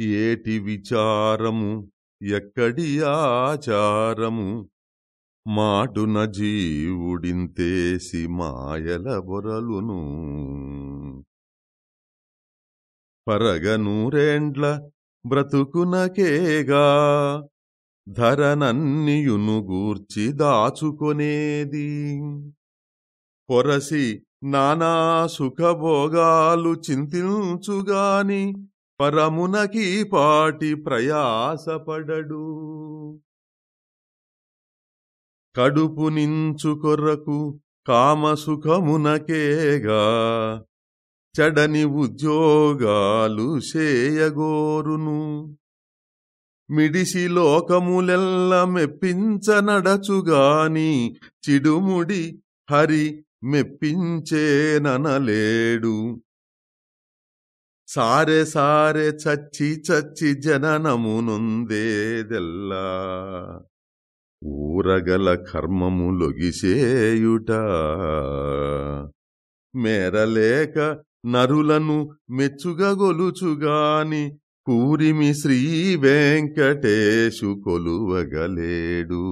ఏటి విచారము? ఎక్కడి ఆచారము? మాటున జీవుడింతేసి మాయల బొరలును. పరగనూరేండ్ల బ్రతుకునకేగా? ధరనన్నియును గూర్చి దాచుకొనేది. పొరసి నానా సుఖభోగాలు చింతించుగాని పరమునకి పాటి ప్రయాసపడడు. కడుపు నించు కొరకు కామసుఖమునకేగా చెడని ఉద్యోగాలు చేయగోరును. మిడిసి లోకములెల్ల మెప్పించనడచుగాని చిడుముడి హరి మెప్పించేననలేడు. సారె సారె చచ్చి చచ్చి జననమునుందేదెల్లా? ఊరగల కర్మములొగిసేయుట మేరలేక నరులను మెచ్చుగగొలుచుగాని కూరిమి శ్రీ వెంకటేశు కొలువగలేడు.